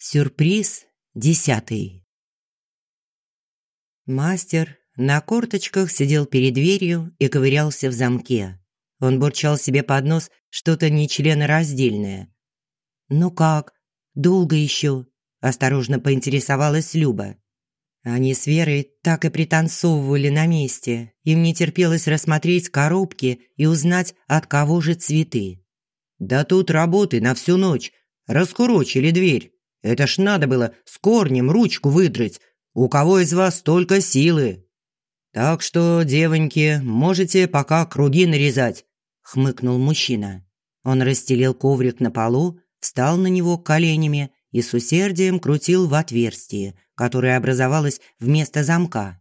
Сюрприз десятый. Мастер на корточках сидел перед дверью и ковырялся в замке. Он бурчал себе под нос что-то нечленораздельное. «Ну как? Долго еще?» – осторожно поинтересовалась Люба. Они с Верой так и пританцовывали на месте. Им не терпелось рассмотреть коробки и узнать, от кого же цветы. «Да тут работы на всю ночь. Раскурочили дверь. Это ж надо было с корнем ручку выдрать. У кого из вас столько силы? Так что, девоньки, можете пока круги нарезать, хмыкнул мужчина. Он расстелил коврик на полу, встал на него коленями и с усердием крутил в отверстие, которое образовалось вместо замка.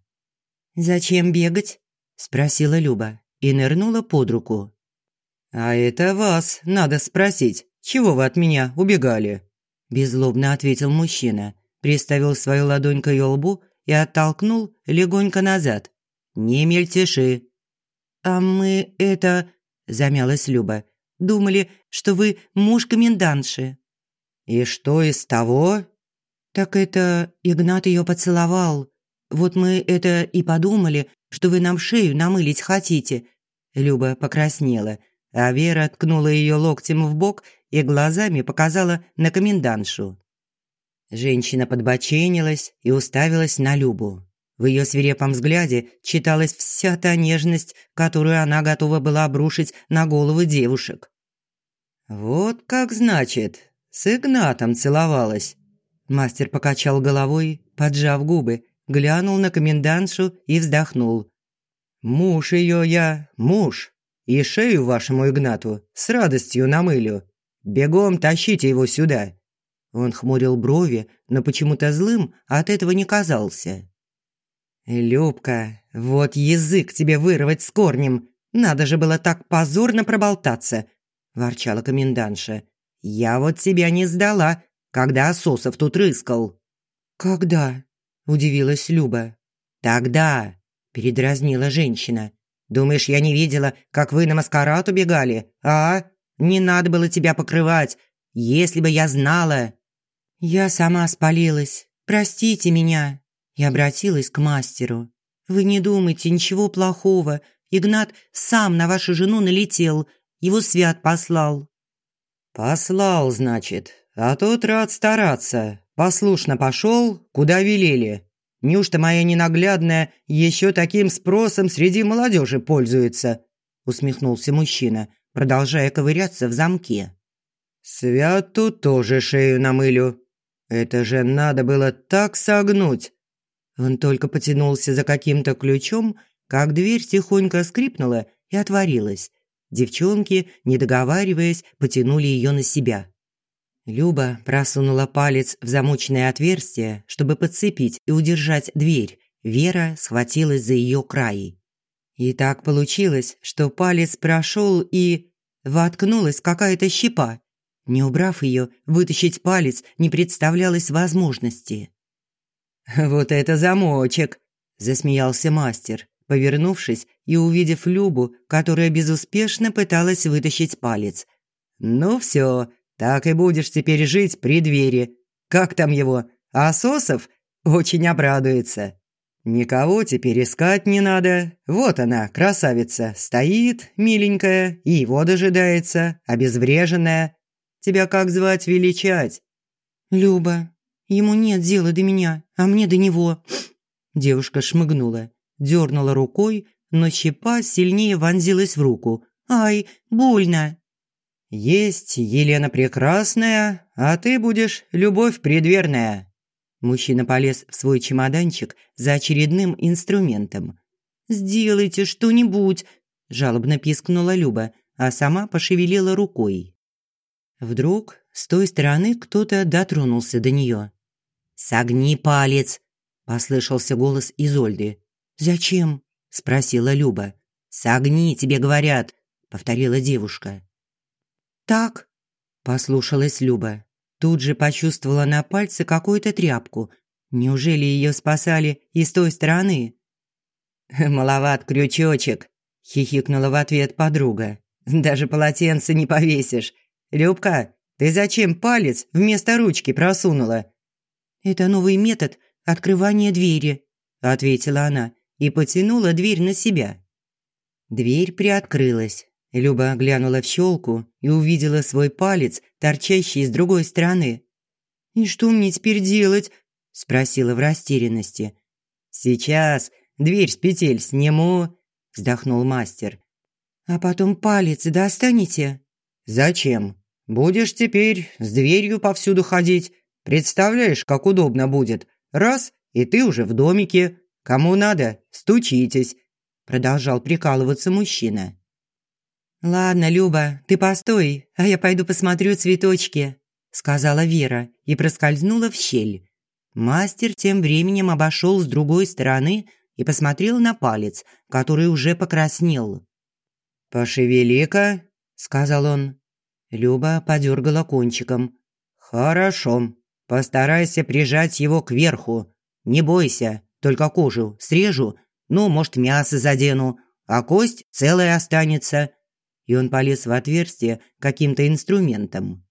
«Зачем бегать?» – спросила Люба и нырнула под руку. «А это вас надо спросить, чего вы от меня убегали?» Беззлобно ответил мужчина, приставил свою ладонь к ее лбу и оттолкнул легонько назад. «Не мельтеши». «А мы это...» – замялась Люба. «Думали, что вы муж комендантши». «И что из того?» «Так это Игнат ее поцеловал. Вот мы это и подумали, что вы нам шею намылить хотите». Люба покраснела, а Вера ткнула ее локтем в бок и глазами показала на комендантшу. Женщина подбоченилась и уставилась на Любу. В ее свирепом взгляде читалась вся та нежность, которую она готова была обрушить на головы девушек. «Вот как значит, с Игнатом целовалась». Мастер покачал головой, поджав губы, глянул на комендантшу и вздохнул. «Муж ее я, муж, и шею вашему Игнату с радостью намылю. Бегом тащите его сюда!» Он хмурил брови, но почему-то злым от этого не казался. «Любка, вот язык тебе вырвать с корнем! Надо же было так позорно проболтаться!» – ворчала комендантша. «Я вот тебя не сдала, когда Ососов тут рыскал». «Когда?» – удивилась Люба. «Тогда!» – передразнила женщина. «Думаешь, я не видела, как вы на маскарад убегали, а?» Не надо было тебя покрывать, если бы я знала». «Я сама спалилась. Простите меня». Я обратилась к мастеру. «Вы не думайте ничего плохого. Игнат сам на вашу жену налетел. Его свят послал». «Послал, значит. А тот рад стараться. Послушно пошел, куда велели. Неужто моя ненаглядная еще таким спросом среди молодежи пользуется?» усмехнулся мужчина, продолжая ковыряться в замке. «Святу тоже шею намылю. Это же надо было так согнуть!» Он только потянулся за каким-то ключом, как дверь тихонько скрипнула и отворилась. Девчонки, не договариваясь, потянули ее на себя. Люба просунула палец в замочное отверстие, чтобы подцепить и удержать дверь. Вера схватилась за ее край. И так получилось, что палец прошел и... Воткнулась какая-то щепа. Не убрав ее, вытащить палец не представлялось возможности. «Вот это замочек!» – засмеялся мастер, повернувшись и увидев Любу, которая безуспешно пыталась вытащить палец. «Ну все, так и будешь теперь жить при двери. Как там его? Асосов? Очень обрадуется». Никого теперь искать не надо. Вот она, красавица, стоит, миленькая, и его дожидается, обезвреженная. Тебя как звать величать? Люба. Ему нет дела до меня, а мне до него. Девушка шмыгнула, дернула рукой, но щепа сильнее вонзилась в руку. Ай, больно. Есть Елена Прекрасная, а ты будешь Любовь Предверная. Мужчина полез в свой чемоданчик за очередным инструментом. «Сделайте что-нибудь!» – жалобно пискнула Люба, а сама пошевелила рукой. Вдруг с той стороны кто-то дотронулся до нее. «Согни палец!» – послышался голос Изольды. «Зачем?» – спросила Люба. «Согни, тебе говорят!» – повторила девушка. «Так?» – послушалась Люба. Тут же почувствовала на пальце какую-то тряпку. Неужели ее спасали и с той стороны? «Маловат крючочек», – хихикнула в ответ подруга. «Даже полотенце не повесишь. Любка, Ты зачем палец вместо ручки просунула?» «Это новый метод открывания двери», – ответила она и потянула дверь на себя. Дверь приоткрылась. Люба глянула в щелку и увидела свой палец, торчащий с другой стороны. «И что мне теперь делать?» – спросила в растерянности. «Сейчас дверь с петель сниму», – вздохнул мастер. «А потом палец достанете?» «Зачем? Будешь теперь с дверью повсюду ходить. Представляешь, как удобно будет. Раз – и ты уже в домике. Кому надо, стучитесь», – продолжал прикалываться мужчина. «Ладно, Люба, ты постой, а я пойду посмотрю цветочки», – сказала Вера и проскользнула в щель. Мастер тем временем обошел с другой стороны и посмотрел на палец, который уже покраснел. «Пошевели-ка», – сказал он. Люба подергала кончиком. «Хорошо. Постарайся прижать его кверху. Не бойся, только кожу срежу, ну, может, мясо задену, а кость целая останется и он полез в отверстие каким-то инструментом.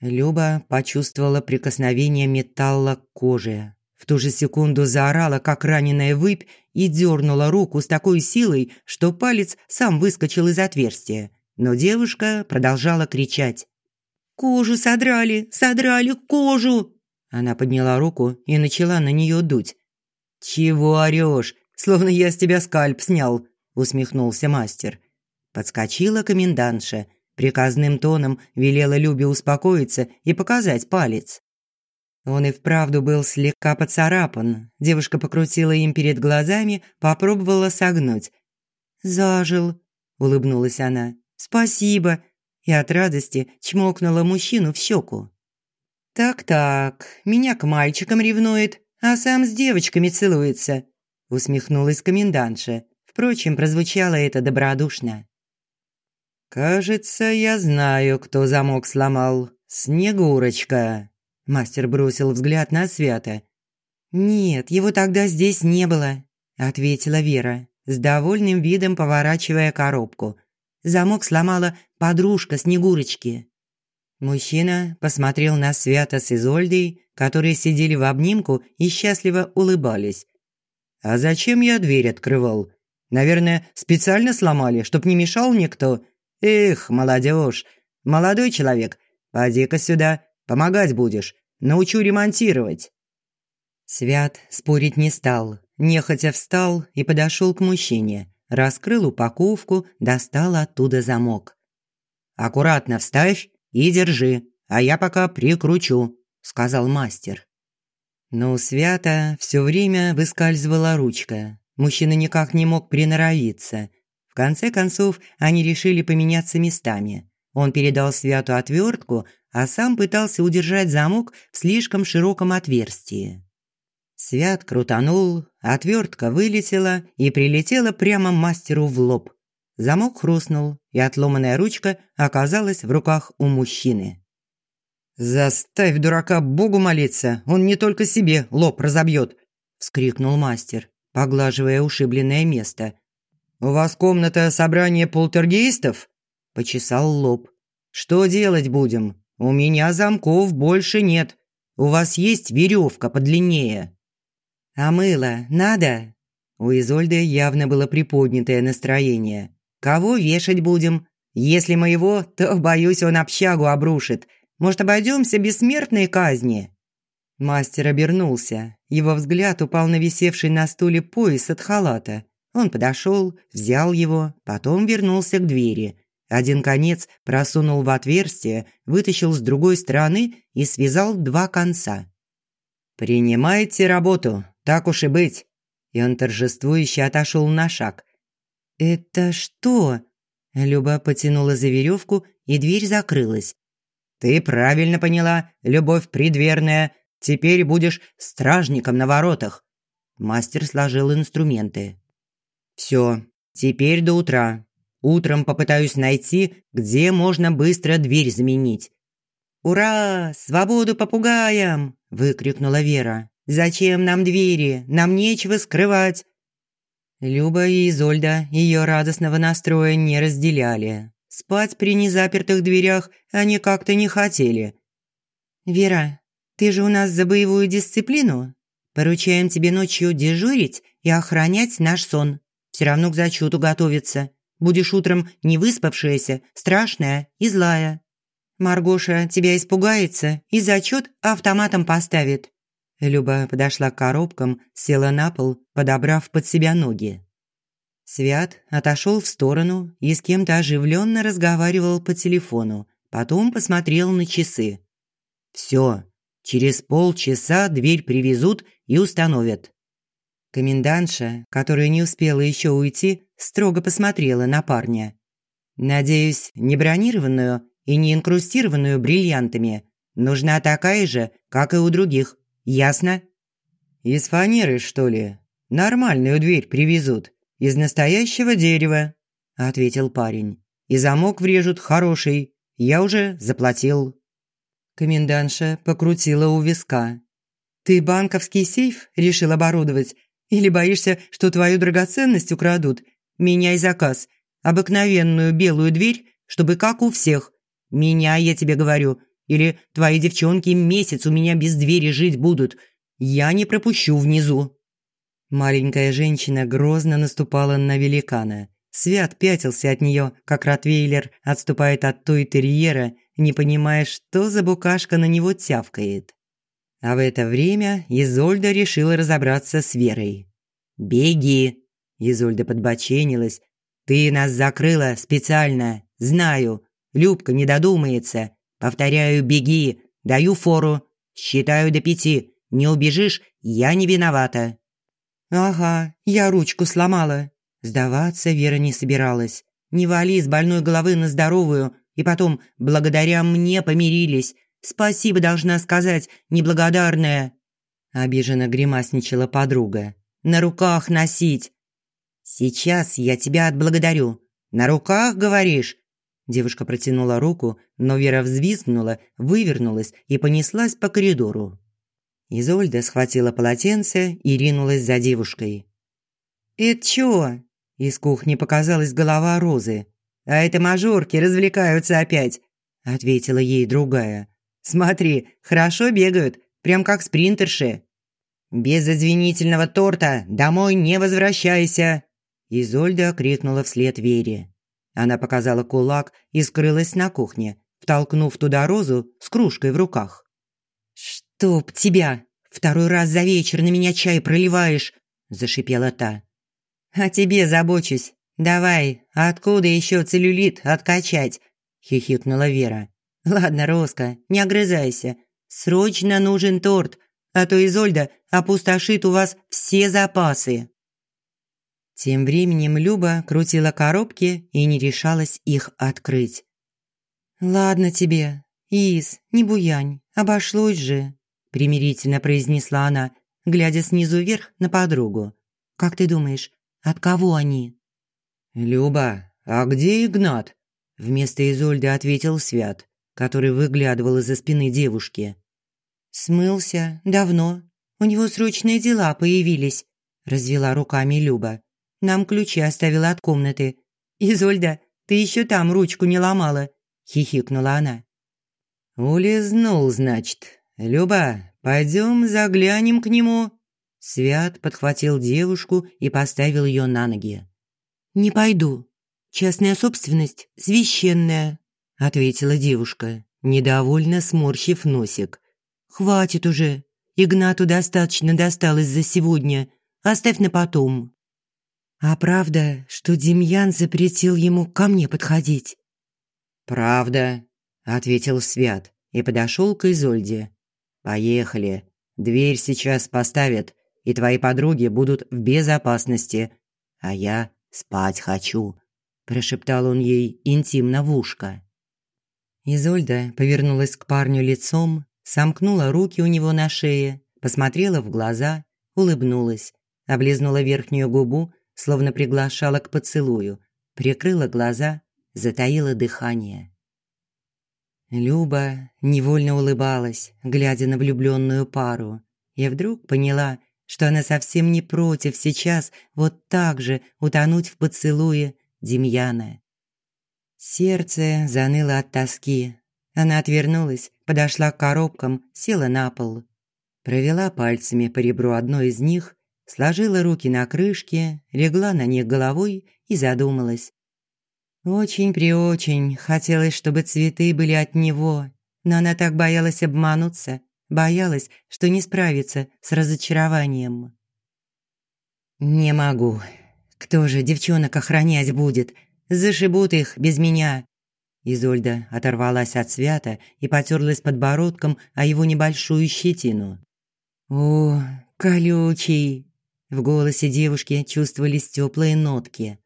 Люба почувствовала прикосновение металла к коже. В ту же секунду заорала, как раненая выпь, и дернула руку с такой силой, что палец сам выскочил из отверстия. Но девушка продолжала кричать. «Кожу содрали! Содрали кожу!» Она подняла руку и начала на нее дуть. «Чего орешь? Словно я с тебя скальп снял!» – усмехнулся мастер. Подскочила комендантша, приказным тоном велела Любе успокоиться и показать палец. Он и вправду был слегка поцарапан. Девушка покрутила им перед глазами, попробовала согнуть. «Зажил», – улыбнулась она. «Спасибо». И от радости чмокнула мужчину в щеку. «Так-так, меня к мальчикам ревнует, а сам с девочками целуется», – усмехнулась комендантша. Впрочем, прозвучало это добродушно. «Кажется, я знаю, кто замок сломал. Снегурочка!» Мастер бросил взгляд на Свята. «Нет, его тогда здесь не было», – ответила Вера, с довольным видом поворачивая коробку. Замок сломала подружка Снегурочки. Мужчина посмотрел на Свята с Изольдой, которые сидели в обнимку и счастливо улыбались. «А зачем я дверь открывал? Наверное, специально сломали, чтоб не мешал никто?» «Эх, молодежь! Молодой человек, поди-ка сюда, помогать будешь, научу ремонтировать». Свят спорить не стал, нехотя встал и подошел к мужчине, раскрыл упаковку, достал оттуда замок. «Аккуратно вставь и держи, а я пока прикручу», – сказал мастер. Но у Свята все время выскальзывала ручка. Мужчина никак не мог приноровиться – в конце концов, они решили поменяться местами. Он передал Святу отвертку, а сам пытался удержать замок в слишком широком отверстии. Свят крутанул, отвертка вылетела и прилетела прямо мастеру в лоб. Замок хрустнул, и отломанная ручка оказалась в руках у мужчины. «Заставь дурака Богу молиться, он не только себе лоб разобьет!» – вскрикнул мастер, поглаживая ушибленное место. «У вас комната собрания полтергейстов?» – почесал лоб. «Что делать будем? У меня замков больше нет. У вас есть веревка подлиннее?» «А мыло надо?» У Изольды явно было приподнятое настроение. «Кого вешать будем? Если моего, то, боюсь, он общагу обрушит. Может, обойдемся без смертной казни?» Мастер обернулся. Его взгляд упал на висевший на стуле пояс от халата. Он подошел, взял его, потом вернулся к двери. Один конец просунул в отверстие, вытащил с другой стороны и связал два конца. «Принимайте работу, так уж и быть». И он торжествующе отошел на шаг. «Это что?» Люба потянула за веревку, и дверь закрылась. «Ты правильно поняла, любовь предверная. Теперь будешь стражником на воротах». Мастер сложил инструменты. Все, теперь до утра. Утром попытаюсь найти, где можно быстро дверь заменить. «Ура! Свободу попугаям!» – выкрикнула Вера. «Зачем нам двери? Нам нечего скрывать!» Люба и Изольда ее радостного настроя не разделяли. Спать при незапертых дверях они как-то не хотели. «Вера, ты же у нас за боевую дисциплину. Поручаем тебе ночью дежурить и охранять наш сон. Все равно к зачету готовиться. Будешь утром не выспавшаяся, страшная и злая. Маргоша тебя испугается и зачет автоматом поставит». Люба подошла к коробкам, села на пол, подобрав под себя ноги. Свят отошел в сторону и с кем-то оживленно разговаривал по телефону, потом посмотрел на часы. «Все, через полчаса дверь привезут и установят». Комендантша, которая не успела еще уйти, строго посмотрела на парня. «Надеюсь, не бронированную и не инкрустированную бриллиантами. Нужна такая же, как и у других. Ясно?» «Из фанеры, что ли? Нормальную дверь привезут. Из настоящего дерева», – ответил парень. «И замок врежут хороший. Я уже заплатил». Комендантша покрутила у виска. «Ты банковский сейф решил оборудовать? Или боишься, что твою драгоценность украдут? Меняй заказ. Обыкновенную белую дверь, чтобы как у всех. Меня, я тебе говорю. Или твои девчонки месяц у меня без двери жить будут. Я не пропущу внизу». Маленькая женщина грозно наступала на великана. Свят пятился от нее, как ротвейлер отступает от той терьера, не понимая, что за букашка на него тявкает. А в это время Изольда решила разобраться с Верой. «Беги!» Изольда подбоченилась. «Ты нас закрыла специально, знаю. Любка не додумается. Повторяю, беги, даю фору. Считаю до пяти. Не убежишь, я не виновата». «Ага, я ручку сломала». Сдаваться Вера не собиралась. «Не вали с больной головы на здоровую, и потом, благодаря мне помирились. Спасибо должна сказать, неблагодарная». Обиженно гримасничала подруга. «На руках носить». «Сейчас я тебя отблагодарю. На руках, говоришь?» Девушка протянула руку, но Вера взвизгнула, вывернулась и понеслась по коридору. Изольда схватила полотенце и ринулась за девушкой. «Это чё?» Из кухни показалась голова Розы. «А это мажорки развлекаются опять», – ответила ей другая. «Смотри, хорошо бегают, прям как спринтерши». «Без извинительного торта домой не возвращайся!» Изольда крикнула вслед Вере. Она показала кулак и скрылась на кухне, втолкнув туда Розу с кружкой в руках. «Чтоб тебя! Второй раз за вечер на меня чай проливаешь!» – зашипела та. «О тебе забочусь. Давай, откуда еще целлюлит откачать?» – хихикнула Вера. «Ладно, Роска, не огрызайся. Срочно нужен торт, а то Изольда опустошит у вас все запасы». Тем временем Люба крутила коробки и не решалась их открыть. «Ладно тебе, Из, не буянь, обошлось же», примирительно произнесла она, глядя снизу вверх на подругу. «Как ты думаешь, от кого они?» «Люба, а где Игнат?» Вместо Изольды ответил Свят, который выглядывал из-за спины девушки. «Смылся. Давно. У него срочные дела появились», – развела руками Люба. «Нам ключи оставила от комнаты. Изольда, ты еще там ручку не ломала», – хихикнула она. «Улизнул, значит. «Люба, пойдем заглянем к нему». Свят подхватил девушку и поставил ее на ноги. «Не пойду. Частная собственность священная», – ответила девушка, недовольно сморщив носик. «Хватит уже. Игнату достаточно досталось за сегодня. Оставь на потом». «А правда, что Демьян запретил ему ко мне подходить?» «Правда», – ответил Свят и подошел к Изольде. «Поехали. Дверь сейчас поставят, и твои подруги будут в безопасности. А я спать хочу», – прошептал он ей интимно в ушко. Изольда повернулась к парню лицом, сомкнула руки у него на шее, посмотрела в глаза, улыбнулась, облизнула верхнюю губу, словно приглашала к поцелую, прикрыла глаза, затаила дыхание. Люба невольно улыбалась, глядя на влюбленную пару. Я вдруг поняла, что она совсем не против сейчас вот так же утонуть в поцелуе Демьяна. Сердце заныло от тоски. Она отвернулась, подошла к коробкам, села на пол. Провела пальцами по ребру одной из них, сложила руки на крышке, легла на них головой и задумалась. Очень-преочень хотелось, чтобы цветы были от него, но она так боялась обмануться, боялась, что не справится с разочарованием. «Не могу. Кто же девчонок охранять будет? Зашибут их без меня». Изольда оторвалась от свята и потерлась подбородком о его небольшую щетину. «О, колючий!» В голосе девушки чувствовались теплые нотки.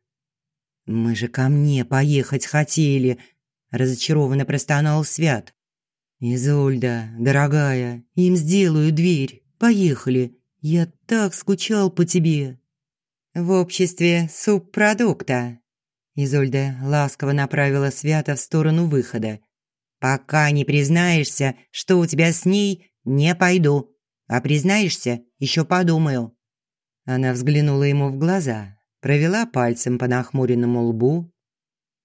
«Мы же ко мне поехать хотели», – разочарованно простонал Свят. «Изольда, дорогая, им сделаю дверь. Поехали. Я так скучал по тебе». «В обществе субпродукта». Изольда ласково направила Свята в сторону выхода. «Пока не признаешься, что у тебя с ней, не пойду. А признаешься, еще подумаю». Она взглянула ему в глаза, провела пальцем по нахмуренному лбу.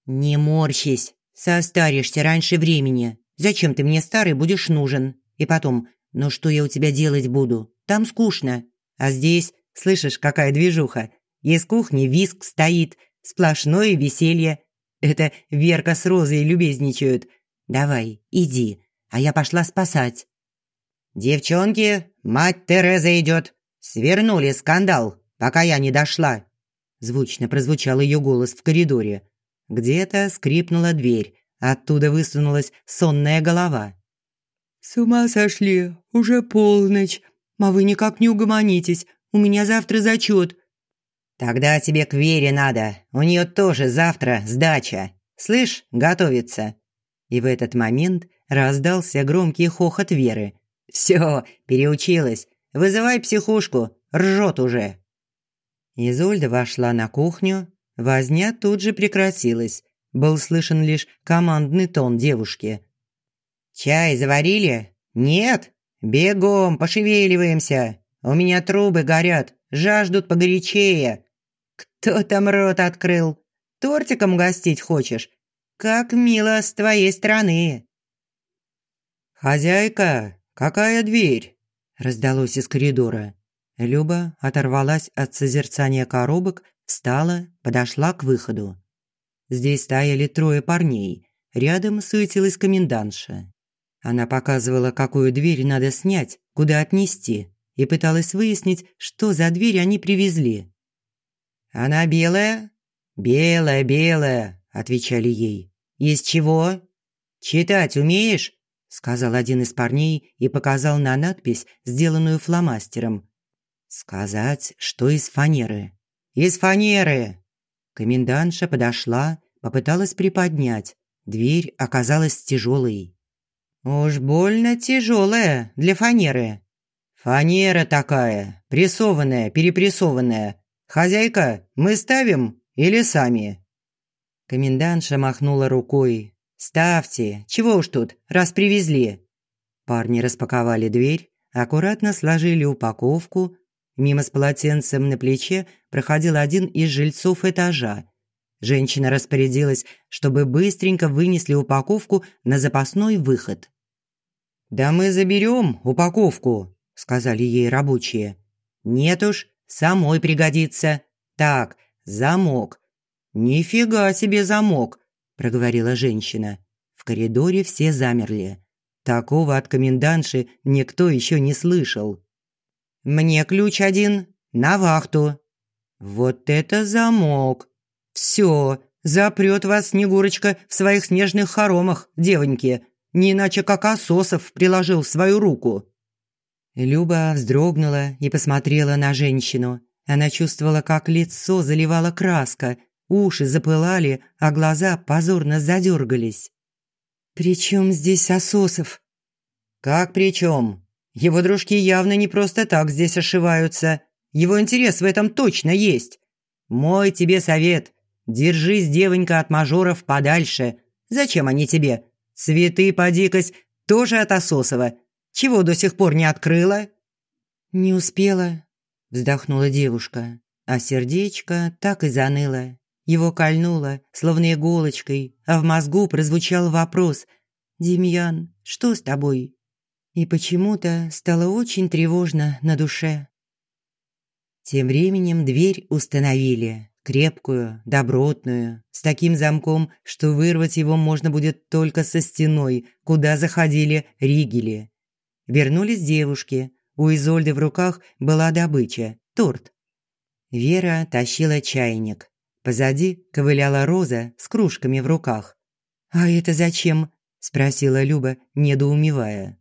«Не морщись, состаришься раньше времени. Зачем ты мне старый будешь нужен? И потом, ну что я у тебя делать буду? Там скучно. А здесь, слышишь, какая движуха? Из кухни виск стоит, сплошное веселье. Это Верка с Розой любезничают. Давай, иди, а я пошла спасать». «Девчонки, мать Тереза идет. Свернули скандал, пока я не дошла». Звучно прозвучал ее голос в коридоре. Где-то скрипнула дверь, оттуда высунулась сонная голова. «С ума сошли, уже полночь, а вы никак не угомонитесь, у меня завтра зачет». «Тогда тебе к Вере надо, у нее тоже завтра сдача. Слышь, готовится». И в этот момент раздался громкий хохот Веры. «Все, переучилась. Вызывай психушку, ржет уже». Изольда вошла на кухню. Возня тут же прекратилась. Был слышен лишь командный тон девушки. «Чай заварили? Нет? Бегом, пошевеливаемся. У меня трубы горят, жаждут погорячее. Кто там рот открыл? Тортиком гостить хочешь? Как мило с твоей стороны!» «Хозяйка, какая дверь?» – раздалось из коридора. Люба оторвалась от созерцания коробок, встала, подошла к выходу. Здесь стояли трое парней. Рядом суетилась комендантша. Она показывала, какую дверь надо снять, куда отнести, и пыталась выяснить, что за дверь они привезли. «Она белая?» «Белая, белая», – отвечали ей. «Из чего?» «Читать умеешь?» – сказал один из парней и показал на надпись, сделанную фломастером. Сказать, что из фанеры. Из фанеры. Комендантша подошла, попыталась приподнять. Дверь оказалась тяжелой. Уж больно тяжелая для фанеры. Фанера такая, прессованная, перепрессованная. Хозяйка, мы ставим или сами? Комендантша махнула рукой. «Ставьте, чего уж тут, раз привезли». Парни распаковали дверь, аккуратно сложили упаковку, Мимо с полотенцем на плече проходил один из жильцов этажа. Женщина распорядилась, чтобы быстренько вынесли упаковку на запасной выход. «Да мы заберем упаковку», – сказали ей рабочие. «Нет уж, самой пригодится. Так, замок». «Нифига себе замок», – проговорила женщина. В коридоре все замерли. Такого от комендантши никто еще не слышал. Мне ключ один на вахту. Вот это замок. Все, запрет вас Снегурочка в своих снежных хоромах, девоньки. Не иначе как Ососов приложил свою руку. Люба вздрогнула и посмотрела на женщину. Она чувствовала, как лицо заливала краска, уши запылали, а глаза позорно задергались. «При чем здесь Ососов?» «Как при чем? Его дружки явно не просто так здесь ошиваются. Его интерес в этом точно есть. Мой тебе совет. Держись, девонька, от мажоров подальше. Зачем они тебе? Цветы, подикость, тоже от Ососова. Чего до сих пор не открыла?» «Не успела», – вздохнула девушка, а сердечко так и заныло. Его кольнуло, словно иголочкой, а в мозгу прозвучал вопрос «Демьян, что с тобой?» И почему-то стало очень тревожно на душе. Тем временем дверь установили, крепкую, добротную, с таким замком, что вырвать его можно будет только со стеной, куда заходили ригели. Вернулись девушки. У Изольды в руках была добыча – торт. Вера тащила чайник. Позади ковыляла Роза с кружками в руках. «А это зачем?» – спросила Люба, недоумевая.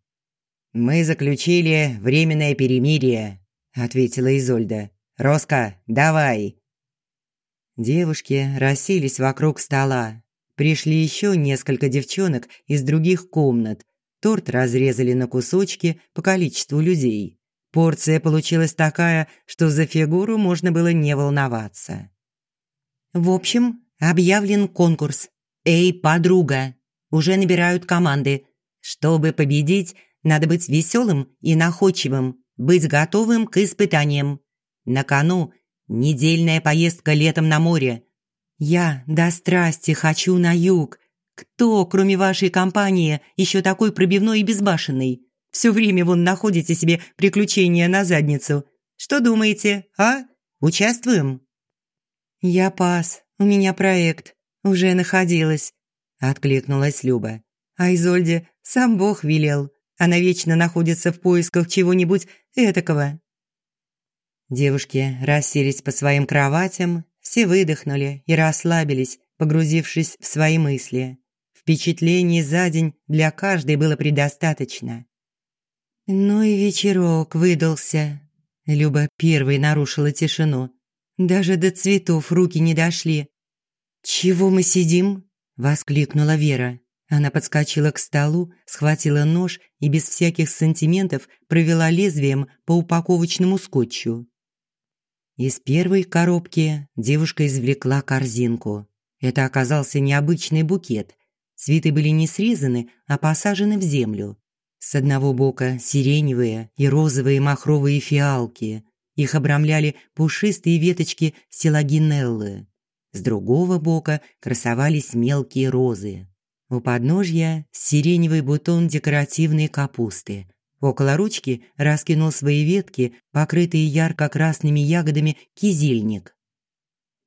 «Мы заключили временное перемирие», – ответила Изольда. «Роска, давай!» Девушки расселись вокруг стола. Пришли еще несколько девчонок из других комнат. Торт разрезали на кусочки по количеству людей. Порция получилась такая, что за фигуру можно было не волноваться. В общем, объявлен конкурс. «Эй, подруга!» Уже набирают команды. Чтобы победить, надо быть веселым и находчивым, быть готовым к испытаниям. На кону недельная поездка летом на море. Я до страсти хочу на юг. Кто, кроме вашей компании, еще такой пробивной и безбашенный? Все время вон находите себе приключения на задницу. Что думаете, а? Участвуем? «Я пас, у меня проект, уже находилась», – откликнулась Люба. А Изольде сам Бог велел, она вечно находится в поисках чего-нибудь этакого. Девушки расселись по своим кроватям, все выдохнули и расслабились, погрузившись в свои мысли. Впечатлений за день для каждой было предостаточно. «Ну и вечерок выдался», – Люба первой нарушила тишину. Даже до цветов руки не дошли. «Чего мы сидим?» – воскликнула Вера. Она подскочила к столу, схватила нож и без всяких сантиментов провела лезвием по упаковочному скотчу. Из первой коробки девушка извлекла корзинку. Это оказался необычный букет. Цветы были не срезаны, а посажены в землю. С одного бока сиреневые и розовые махровые фиалки, их обрамляли пушистые веточки силагинеллы. С другого бока красовались мелкие розы. У подножья сиреневый бутон декоративной капусты. Около ручки раскинул свои ветки, покрытые ярко-красными ягодами, кизильник.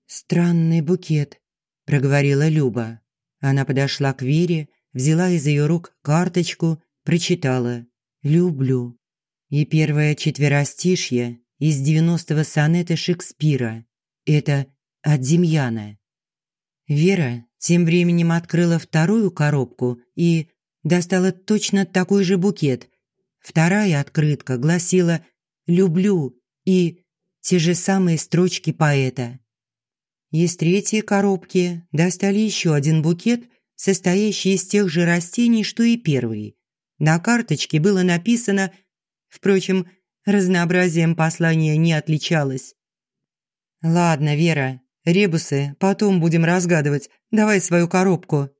«Странный букет», – проговорила Люба. Она подошла к Вере, взяла из ее рук карточку, прочитала «Люблю». И первое четверостишье из девяностого сонета Шекспира. Это от Демьяна. Вера тем временем открыла вторую коробку и достала точно такой же букет. Вторая открытка гласила «Люблю» и те же самые строчки поэта. Из третьей коробки достали еще один букет, состоящий из тех же растений, что и первый. На карточке было написано, впрочем, разнообразием послания не отличалось. «Ладно, Вера, ребусы потом будем разгадывать. Давай свою коробку».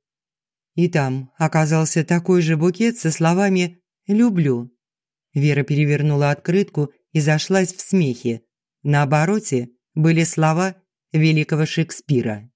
И там оказался такой же букет со словами «люблю». Вера перевернула открытку и зашлась в смехе. На обороте были слова великого Шекспира.